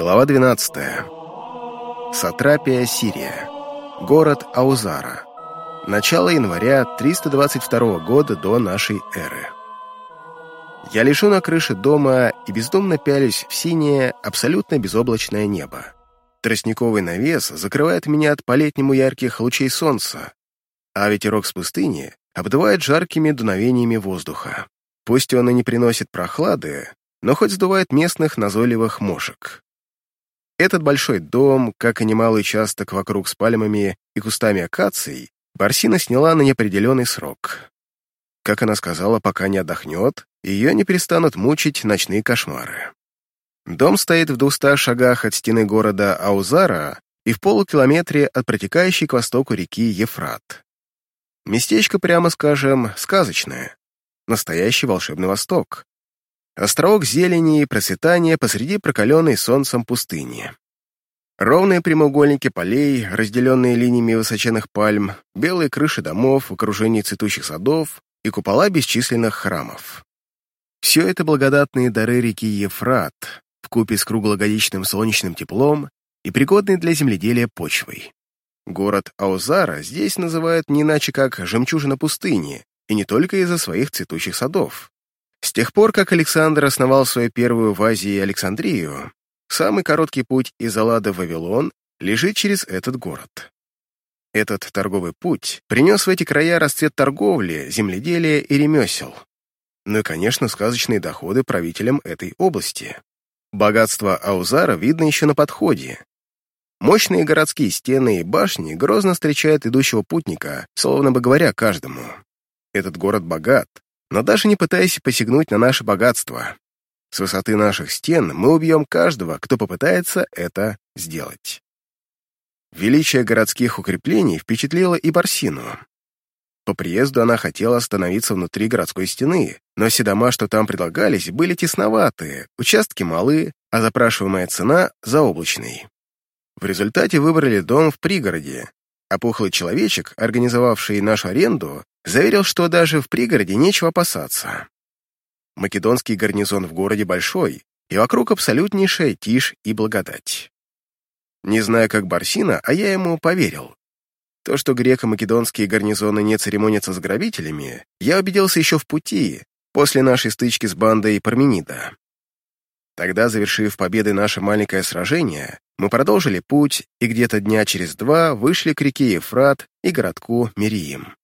Глава 12. Сатрапия, Сирия. Город Аузара. Начало января 322 года до нашей эры. Я лежу на крыше дома и бездомно пялюсь в синее, абсолютно безоблачное небо. Тростниковый навес закрывает меня от по-летнему ярких лучей солнца, а ветерок с пустыни обдувает жаркими дуновениями воздуха. Пусть он и не приносит прохлады, но хоть сдувает местных назойливых мошек. Этот большой дом, как и немалый участок вокруг с пальмами и кустами акаций, Барсина сняла на неопределенный срок. Как она сказала, пока не отдохнет, ее не перестанут мучить ночные кошмары. Дом стоит в двухстах шагах от стены города Аузара и в полукилометре от протекающей к востоку реки Ефрат. Местечко, прямо скажем, сказочное. Настоящий волшебный восток. Островок зелени и процветания посреди прокаленной солнцем пустыни. Ровные прямоугольники полей, разделенные линиями высоченных пальм, белые крыши домов в окружении цветущих садов и купола бесчисленных храмов. Все это благодатные дары реки Ефрат, вкупе с круглогодичным солнечным теплом и пригодной для земледелия почвой. Город Аузара здесь называют не иначе как «жемчужина пустыни», и не только из-за своих цветущих садов. С тех пор, как Александр основал свою первую в Азии Александрию, самый короткий путь из Аллада в Вавилон лежит через этот город. Этот торговый путь принес в эти края расцвет торговли, земледелия и ремесел. Ну и, конечно, сказочные доходы правителям этой области. Богатство Аузара видно еще на подходе. Мощные городские стены и башни грозно встречают идущего путника, словно бы говоря каждому. Этот город богат, но даже не пытаясь посягнуть на наше богатство. С высоты наших стен мы убьем каждого, кто попытается это сделать. Величие городских укреплений впечатлило и Барсину. По приезду она хотела остановиться внутри городской стены, но все дома, что там предлагались, были тесноватые, участки малы, а запрашиваемая цена — заоблачной. В результате выбрали дом в пригороде, а пухлый человечек, организовавший нашу аренду, заверил, что даже в пригороде нечего опасаться. Македонский гарнизон в городе большой, и вокруг абсолютнейшая тишь и благодать. Не знаю, как Барсина, а я ему поверил. То, что греко-македонские гарнизоны не церемонятся с грабителями, я убедился еще в пути, после нашей стычки с бандой Парменида. Тогда, завершив победой наше маленькое сражение, мы продолжили путь и где-то дня через два вышли к реке Ефрат и городку Мириим.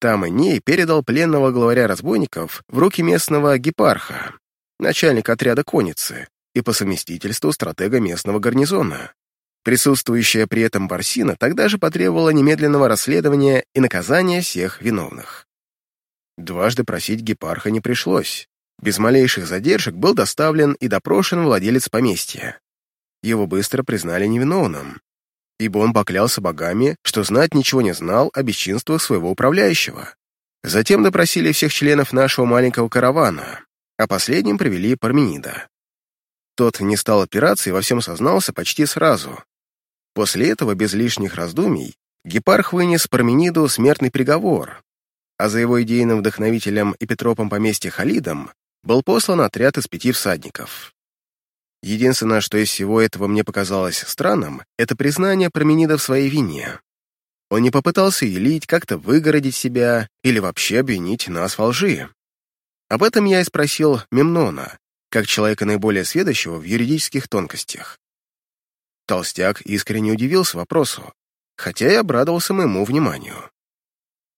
Там Иней передал пленного главаря разбойников в руки местного гепарха, начальника отряда конницы и по совместительству стратега местного гарнизона. Присутствующая при этом Барсина тогда же потребовала немедленного расследования и наказания всех виновных. Дважды просить гепарха не пришлось. Без малейших задержек был доставлен и допрошен владелец поместья. Его быстро признали невиновным, ибо он поклялся богами, что знать ничего не знал о бесчинствах своего управляющего. Затем допросили всех членов нашего маленького каравана, а последним привели Парменида. Тот не стал опираться и во всем сознался почти сразу. После этого, без лишних раздумий, Гепарх вынес Пармениду смертный приговор, а за его идейным вдохновителем и Петропом поместья Халидом был послан отряд из пяти всадников. Единственное, что из всего этого мне показалось странным, это признание Променида в своей вине. Он не попытался елить, как-то выгородить себя или вообще обвинить нас во лжи. Об этом я и спросил Мемнона, как человека наиболее сведущего в юридических тонкостях. Толстяк искренне удивился вопросу, хотя и обрадовался моему вниманию.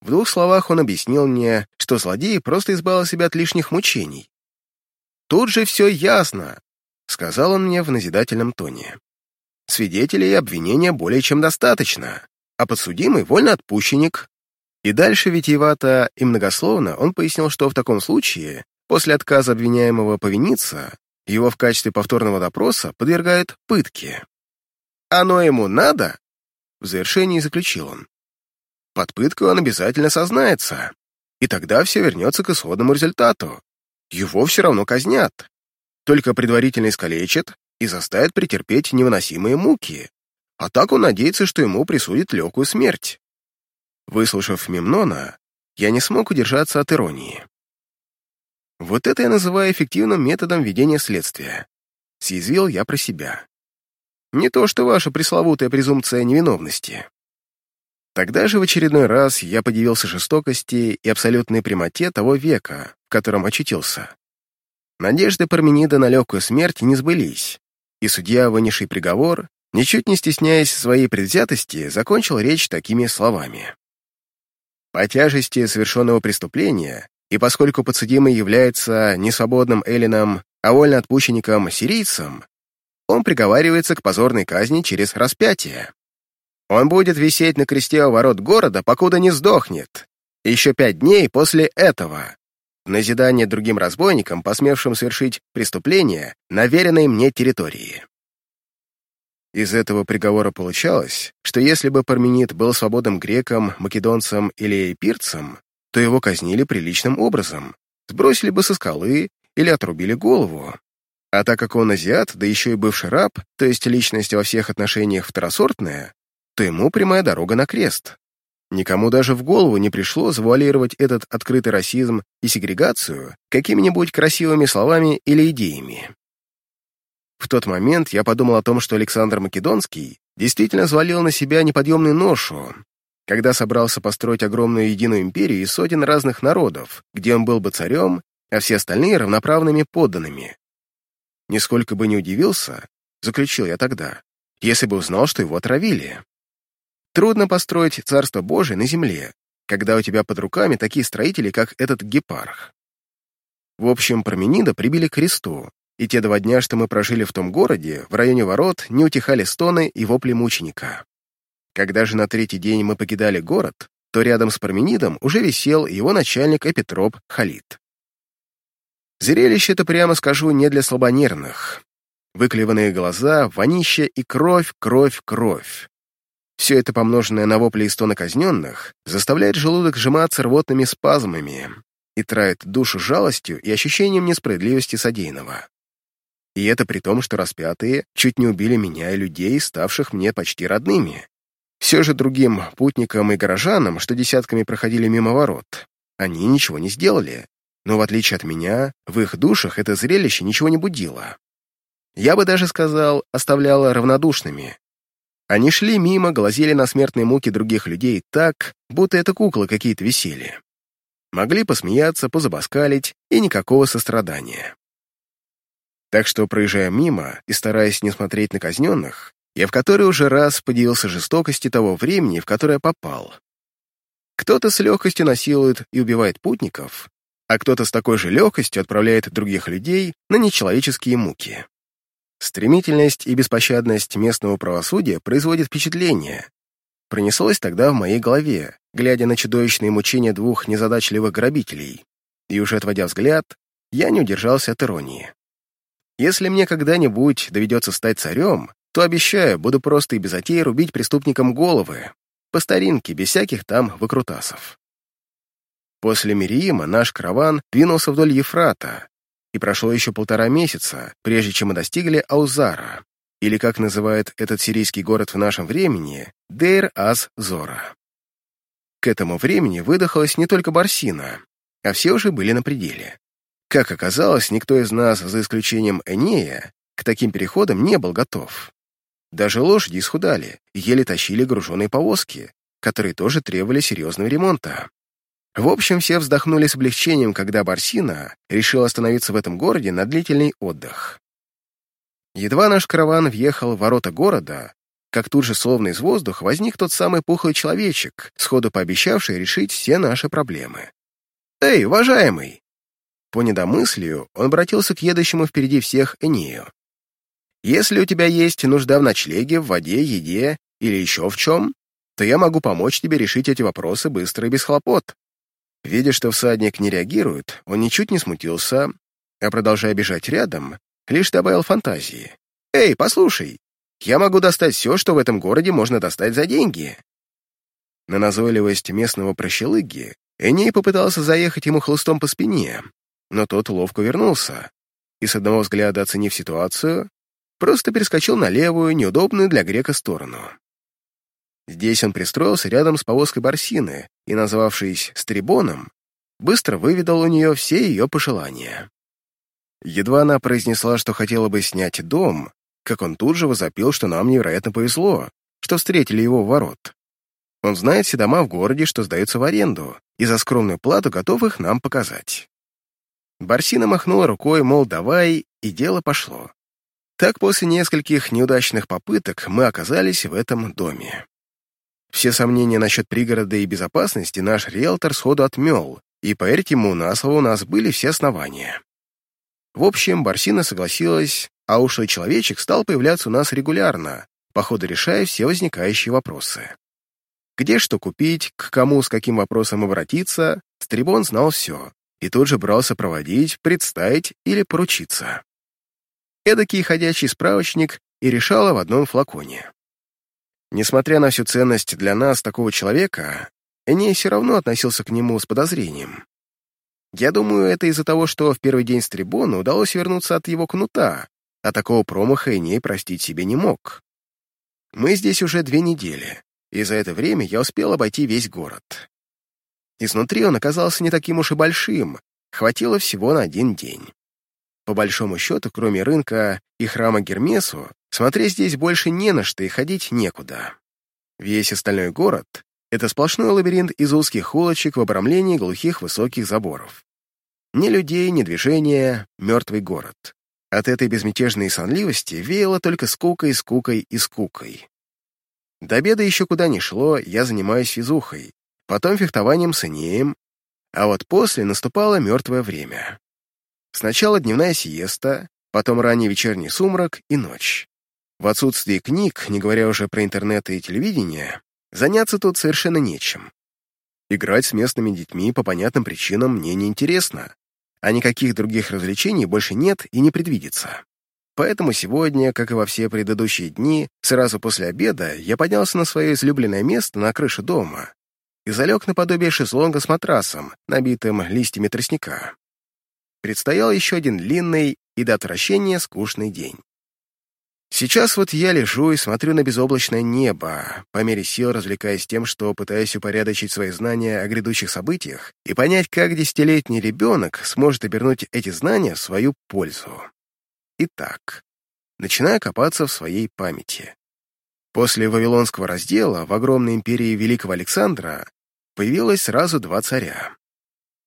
В двух словах он объяснил мне, что злодей просто избавил себя от лишних мучений. «Тут же все ясно», — сказал он мне в назидательном тоне. «Свидетелей и обвинения более чем достаточно, а подсудимый — вольноотпущенник». И дальше витиевато и многословно он пояснил, что в таком случае, после отказа обвиняемого повиниться, его в качестве повторного допроса подвергают пытке. «Оно ему надо?» В завершении заключил он. Под пыткой он обязательно сознается, и тогда все вернется к исходному результату. Его все равно казнят. Только предварительно искалечат и заставят претерпеть невыносимые муки. А так он надеется, что ему присудит легкую смерть. Выслушав Мемнона, я не смог удержаться от иронии. Вот это я называю эффективным методом ведения следствия. съязвил я про себя. Не то что ваша пресловутая презумпция невиновности. Тогда же в очередной раз я подивился жестокости и абсолютной прямоте того века, в котором очутился. Надежды Парменида на легкую смерть не сбылись, и судья, вынесший приговор, ничуть не стесняясь своей предвзятости, закончил речь такими словами. По тяжести совершенного преступления, и поскольку подсудимый является не свободным эллином, а вольноотпущенником-сирийцем, он приговаривается к позорной казни через распятие. Он будет висеть на кресте у ворот города, покуда не сдохнет. Еще пять дней после этого. Назидание другим разбойникам, посмевшим совершить преступление на веренной мне территории. Из этого приговора получалось, что если бы Парменид был свободным греком, македонцем или эпирцем, то его казнили приличным образом, сбросили бы со скалы или отрубили голову. А так как он азиат, да еще и бывший раб, то есть личность во всех отношениях второсортная, то ему прямая дорога на крест. Никому даже в голову не пришло завуалировать этот открытый расизм и сегрегацию какими-нибудь красивыми словами или идеями. В тот момент я подумал о том, что Александр Македонский действительно взвалил на себя неподъемную ношу, когда собрался построить огромную единую империю из сотен разных народов, где он был бы царем, а все остальные — равноправными подданными. Нисколько бы не удивился, заключил я тогда, если бы узнал, что его отравили. Трудно построить Царство Божие на земле, когда у тебя под руками такие строители, как этот гепарх. В общем, Парменида прибили к кресту, и те два дня, что мы прожили в том городе, в районе ворот, не утихали стоны и вопли мученика. Когда же на третий день мы покидали город, то рядом с Парменидом уже висел его начальник Эпитроп Халид. Зрелище это, прямо скажу, не для слабонервных. Выклеванные глаза, вонище и кровь, кровь, кровь. Все это, помноженное на вопли и стоны казненных, заставляет желудок сжиматься рвотными спазмами и травит душу жалостью и ощущением несправедливости содеянного. И это при том, что распятые чуть не убили меня и людей, ставших мне почти родными. Все же другим путникам и горожанам, что десятками проходили мимо ворот, они ничего не сделали, но в отличие от меня, в их душах это зрелище ничего не будило. Я бы даже сказал, оставляло равнодушными. Они шли мимо, глазели на смертные муки других людей так, будто это куклы какие-то висели. Могли посмеяться, позабаскалить, и никакого сострадания. Так что, проезжая мимо и стараясь не смотреть на казненных, я в который уже раз подивился жестокости того времени, в которое попал. Кто-то с легкостью насилует и убивает путников, а кто-то с такой же легкостью отправляет других людей на нечеловеческие муки. Стремительность и беспощадность местного правосудия производят впечатление. Пронеслось тогда в моей голове, глядя на чудовищные мучения двух незадачливых грабителей, и уже отводя взгляд, я не удержался от иронии. Если мне когда-нибудь доведется стать царем, то, обещаю, буду просто и без затей рубить преступникам головы, по старинке, без всяких там выкрутасов. После Мириима наш караван двинулся вдоль Ефрата, и прошло еще полтора месяца, прежде чем мы достигли Аузара, или, как называют этот сирийский город в нашем времени, Дейр-Аз-Зора. К этому времени выдохалась не только Барсина, а все уже были на пределе. Как оказалось, никто из нас, за исключением Энея, к таким переходам не был готов. Даже лошади исхудали еле тащили груженные повозки, которые тоже требовали серьезного ремонта. В общем, все вздохнули с облегчением, когда Барсина решил остановиться в этом городе на длительный отдых. Едва наш караван въехал в ворота города, как тут же, словно из воздуха, возник тот самый пухлый человечек, сходу пообещавший решить все наши проблемы. «Эй, уважаемый!» По недомыслию он обратился к едущему впереди всех Энею. «Если у тебя есть нужда в ночлеге, в воде, еде или еще в чем, то я могу помочь тебе решить эти вопросы быстро и без хлопот». Видя, что всадник не реагирует, он ничуть не смутился, а, продолжая бежать рядом, лишь добавил фантазии. «Эй, послушай, я могу достать все, что в этом городе можно достать за деньги». На назойливость местного прощелыги Эней попытался заехать ему хлыстом по спине, но тот ловко вернулся и, с одного взгляда оценив ситуацию, просто перескочил на левую, неудобную для грека сторону. Здесь он пристроился рядом с повозкой Барсины и, назвавшись Стрибоном, быстро выведал у нее все ее пожелания. Едва она произнесла, что хотела бы снять дом, как он тут же возопил, что нам невероятно повезло, что встретили его в ворот. Он знает все дома в городе, что сдаются в аренду, и за скромную плату готов их нам показать. Барсина махнула рукой, мол, давай, и дело пошло. Так после нескольких неудачных попыток мы оказались в этом доме. Все сомнения насчет пригорода и безопасности наш риэлтор сходу отмел, и, поверьте ему на слово, у нас были все основания. В общем, Барсина согласилась, а ушлый человечек стал появляться у нас регулярно, по ходу решая все возникающие вопросы. Где что купить, к кому с каким вопросом обратиться, Стрибон знал все, и тут же брался проводить, представить или поручиться. Эдакий ходячий справочник и решала в одном флаконе. Несмотря на всю ценность для нас такого человека, Эней все равно относился к нему с подозрением. Я думаю, это из-за того, что в первый день Стрибону удалось вернуться от его кнута, а такого промаха Эней простить себе не мог. Мы здесь уже две недели, и за это время я успел обойти весь город. Изнутри он оказался не таким уж и большим, хватило всего на один день. По большому счету, кроме рынка и храма Гермесу, смотреть здесь больше не на что и ходить некуда. Весь остальной город — это сплошной лабиринт из узких улочек в обрамлении глухих высоких заборов. Ни людей, ни движения, мертвый город. От этой безмятежной сонливости веяло только скукой, скукой и скукой. До обеда еще куда ни шло, я занимаюсь физухой, потом фехтованием с инеем, а вот после наступало мертвое время. Сначала дневная сиеста, потом ранний вечерний сумрак и ночь. В отсутствии книг, не говоря уже про интернет и телевидение, заняться тут совершенно нечем. Играть с местными детьми по понятным причинам мне не интересно, а никаких других развлечений больше нет и не предвидится. Поэтому сегодня, как и во все предыдущие дни, сразу после обеда я поднялся на свое излюбленное место на крыше дома и залег наподобие шезлонга с матрасом, набитым листьями тростника предстоял еще один длинный и до отвращения скучный день. Сейчас вот я лежу и смотрю на безоблачное небо, по мере сил развлекаясь тем, что пытаюсь упорядочить свои знания о грядущих событиях и понять, как десятилетний ребенок сможет обернуть эти знания в свою пользу. Итак, начинаю копаться в своей памяти. После Вавилонского раздела в огромной империи Великого Александра появилось сразу два царя.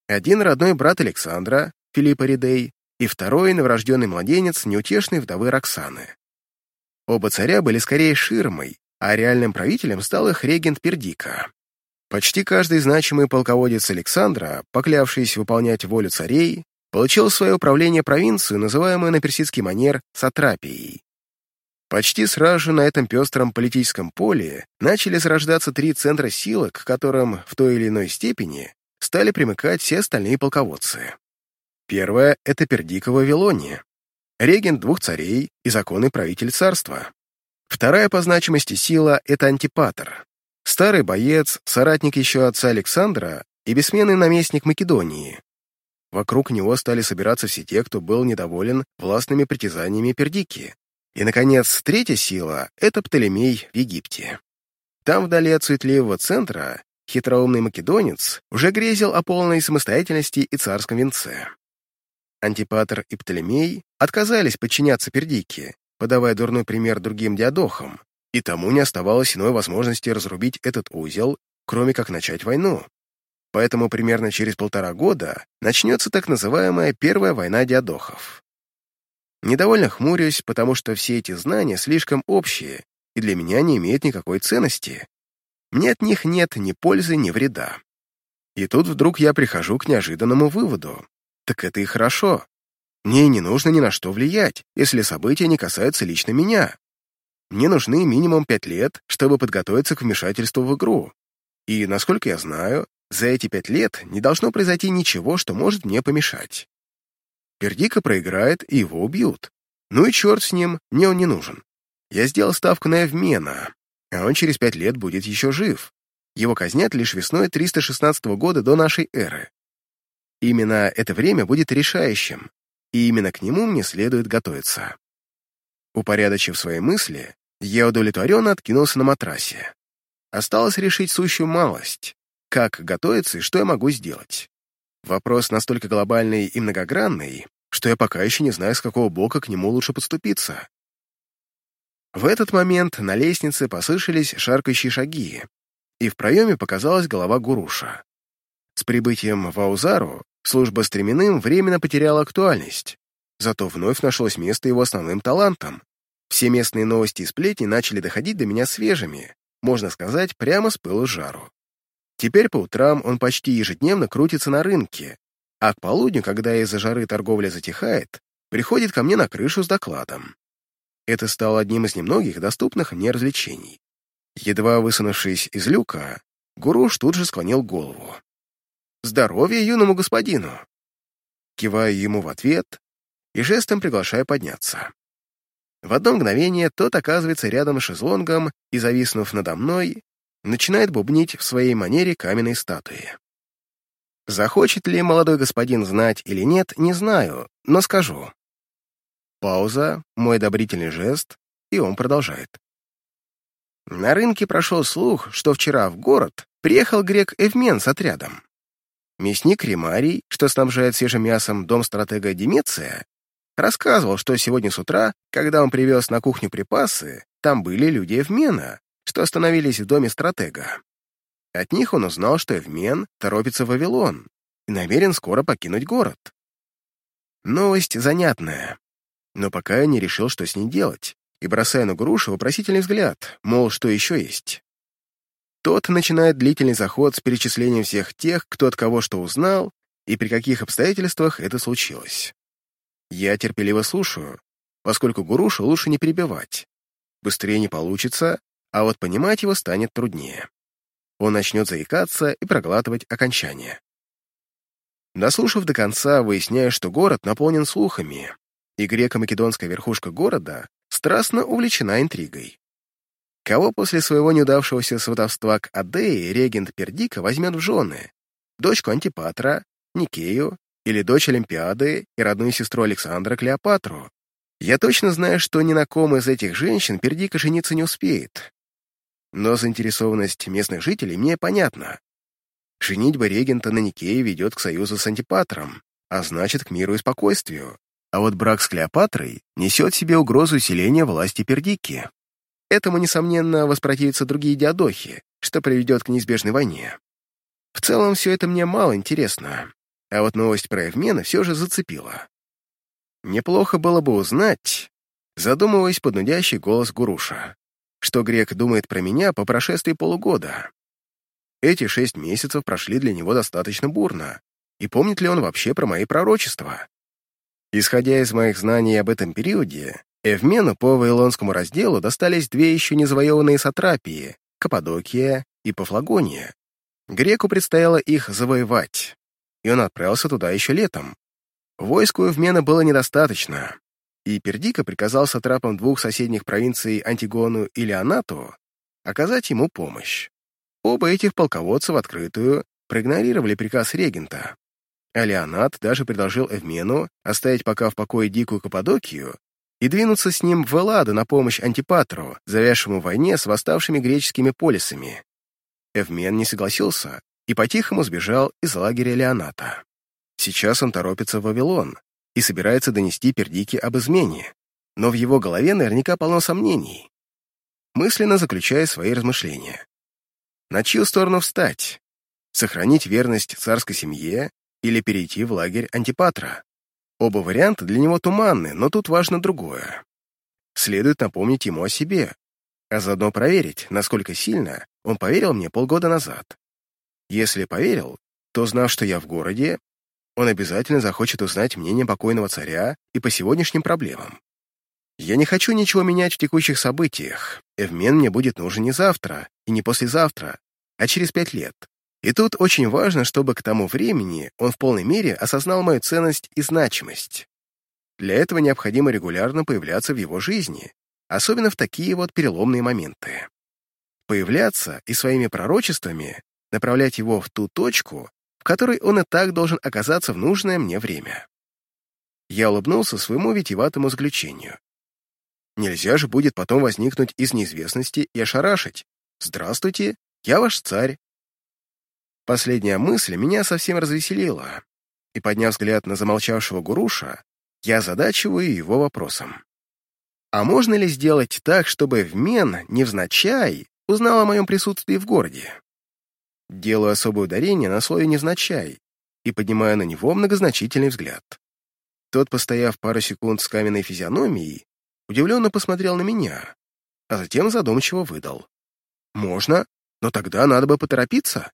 Один родной брат Александра, Филиппа Ридей, и второй новорожденный младенец неутешной вдовы Роксаны. Оба царя были скорее ширмой, а реальным правителем стал их регент Пердика. Почти каждый значимый полководец Александра, поклявшийся выполнять волю царей, получил свое управление провинцию, называемую на персидский манер Сатрапией. Почти сразу на этом пестром политическом поле начали зарождаться три центра силы, к которым в той или иной степени стали примыкать все остальные полководцы. Первая — это Пердика Вавилония, регент двух царей и законный правитель царства. Вторая по значимости сила — это Антипатр, старый боец, соратник еще отца Александра и бессменный наместник Македонии. Вокруг него стали собираться все те, кто был недоволен властными притязаниями Пердики. И, наконец, третья сила — это Птолемей в Египте. Там, вдали от суетливого центра, хитроумный македонец уже грезил о полной самостоятельности и царском венце. Антипатр и Птолемей отказались подчиняться Пердике, подавая дурной пример другим диадохам, и тому не оставалось иной возможности разрубить этот узел, кроме как начать войну. Поэтому примерно через полтора года начнется так называемая Первая война диадохов. Недовольно хмурюсь, потому что все эти знания слишком общие и для меня не имеют никакой ценности. Мне от них нет ни пользы, ни вреда. И тут вдруг я прихожу к неожиданному выводу так это и хорошо. Мне не нужно ни на что влиять, если события не касаются лично меня. Мне нужны минимум пять лет, чтобы подготовиться к вмешательству в игру. И, насколько я знаю, за эти пять лет не должно произойти ничего, что может мне помешать. Пердика проиграет, и его убьют. Ну и черт с ним, мне он не нужен. Я сделал ставку на Эвмена, а он через пять лет будет еще жив. Его казнят лишь весной 316 года до нашей эры. Именно это время будет решающим, и именно к нему мне следует готовиться. Упорядочив свои мысли, я удовлетворенно откинулся на матрасе. Осталось решить сущую малость, как готовиться и что я могу сделать. Вопрос настолько глобальный и многогранный, что я пока еще не знаю, с какого бока к нему лучше подступиться. В этот момент на лестнице послышались шаркающие шаги, и в проеме показалась голова Гуруша. С прибытием в Аузару служба стременным временно потеряла актуальность, зато вновь нашлось место его основным талантам. Все местные новости и сплетни начали доходить до меня свежими, можно сказать, прямо с пылу жару. Теперь по утрам он почти ежедневно крутится на рынке, а к полудню, когда из-за жары торговля затихает, приходит ко мне на крышу с докладом. Это стало одним из немногих доступных мне развлечений. Едва высунувшись из люка, Гуруш тут же склонил голову. «Здоровья юному господину!» Киваю ему в ответ и жестом приглашаю подняться. В одно мгновение тот оказывается рядом с шезлонгом и, зависнув надо мной, начинает бубнить в своей манере каменной статуи. Захочет ли молодой господин знать или нет, не знаю, но скажу. Пауза, мой одобрительный жест, и он продолжает. На рынке прошел слух, что вчера в город приехал грек Эвмен с отрядом. Мясник Римарий, что снабжает свежим мясом дом стратега Демеция, рассказывал, что сегодня с утра, когда он привез на кухню припасы, там были люди Эвмена, что остановились в доме стратега. От них он узнал, что Эвмен торопится в Вавилон и намерен скоро покинуть город. Новость занятная, но пока я не решил, что с ней делать, и бросая на грушу вопросительный взгляд, мол, что еще есть. Тот начинает длительный заход с перечислением всех тех, кто от кого что узнал и при каких обстоятельствах это случилось. Я терпеливо слушаю, поскольку Гурушу лучше не перебивать. Быстрее не получится, а вот понимать его станет труднее. Он начнет заикаться и проглатывать окончание. Дослушав до конца, выясняю, что город наполнен слухами, и греко-македонская верхушка города страстно увлечена интригой. Кого после своего неудавшегося сватовства к Адее регент Пердика возьмет в жены? Дочку Антипатра, Никею или дочь Олимпиады и родную сестру Александра Клеопатру? Я точно знаю, что ни на ком из этих женщин Пердика жениться не успеет. Но заинтересованность местных жителей мне понятна. Женитьба регента на Никее ведет к союзу с Антипатром, а значит, к миру и спокойствию. А вот брак с Клеопатрой несет себе угрозу усиления власти Пердики. Этому, несомненно, воспротивятся другие диадохи, что приведет к неизбежной войне. В целом, все это мне мало интересно, а вот новость про Евмена все же зацепила. Неплохо было бы узнать, задумываясь под нудящий голос Гуруша, что грек думает про меня по прошествии полугода. Эти шесть месяцев прошли для него достаточно бурно, и помнит ли он вообще про мои пророчества? Исходя из моих знаний об этом периоде, Эвмену по Вавилонскому разделу достались две еще не завоеванные сатрапии — Каппадокия и Пафлагония. Греку предстояло их завоевать, и он отправился туда еще летом. Войску Эвмена было недостаточно, и Пердика приказал сатрапам двух соседних провинций Антигону и Леонату оказать ему помощь. Оба этих полководца в открытую проигнорировали приказ регента, а Леонат даже предложил Эвмену оставить пока в покое дикую Каппадокию и двинуться с ним в Элладу на помощь Антипатру, завязшему войне с восставшими греческими полисами. Эвмен не согласился и по-тихому сбежал из лагеря Леоната. Сейчас он торопится в Вавилон и собирается донести Пердике об измене, но в его голове наверняка полно сомнений. Мысленно заключая свои размышления. На чью сторону встать? Сохранить верность царской семье или перейти в лагерь Антипатра. Оба варианта для него туманны, но тут важно другое. Следует напомнить ему о себе, а заодно проверить, насколько сильно он поверил мне полгода назад. Если поверил, то, знав, что я в городе, он обязательно захочет узнать мнение покойного царя и по сегодняшним проблемам. Я не хочу ничего менять в текущих событиях. Эвмен мне будет нужен не завтра и не послезавтра, а через пять лет. И тут очень важно, чтобы к тому времени он в полной мере осознал мою ценность и значимость. Для этого необходимо регулярно появляться в его жизни, особенно в такие вот переломные моменты. Появляться и своими пророчествами направлять его в ту точку, в которой он и так должен оказаться в нужное мне время. Я улыбнулся своему витиеватому заключению. Нельзя же будет потом возникнуть из неизвестности и ошарашить. «Здравствуйте, я ваш царь, Последняя мысль меня совсем развеселила, и, подняв взгляд на замолчавшего Гуруша, Я задачиваю его вопросом. А можно ли сделать так, чтобы Вмен, невзначай, узнал о моем присутствии в городе? Делаю особое ударение на слове «невзначай» и поднимаю на него многозначительный взгляд. Тот, постояв пару секунд с каменной физиономией, удивленно посмотрел на меня, а затем задумчиво выдал. «Можно, но тогда надо бы поторопиться.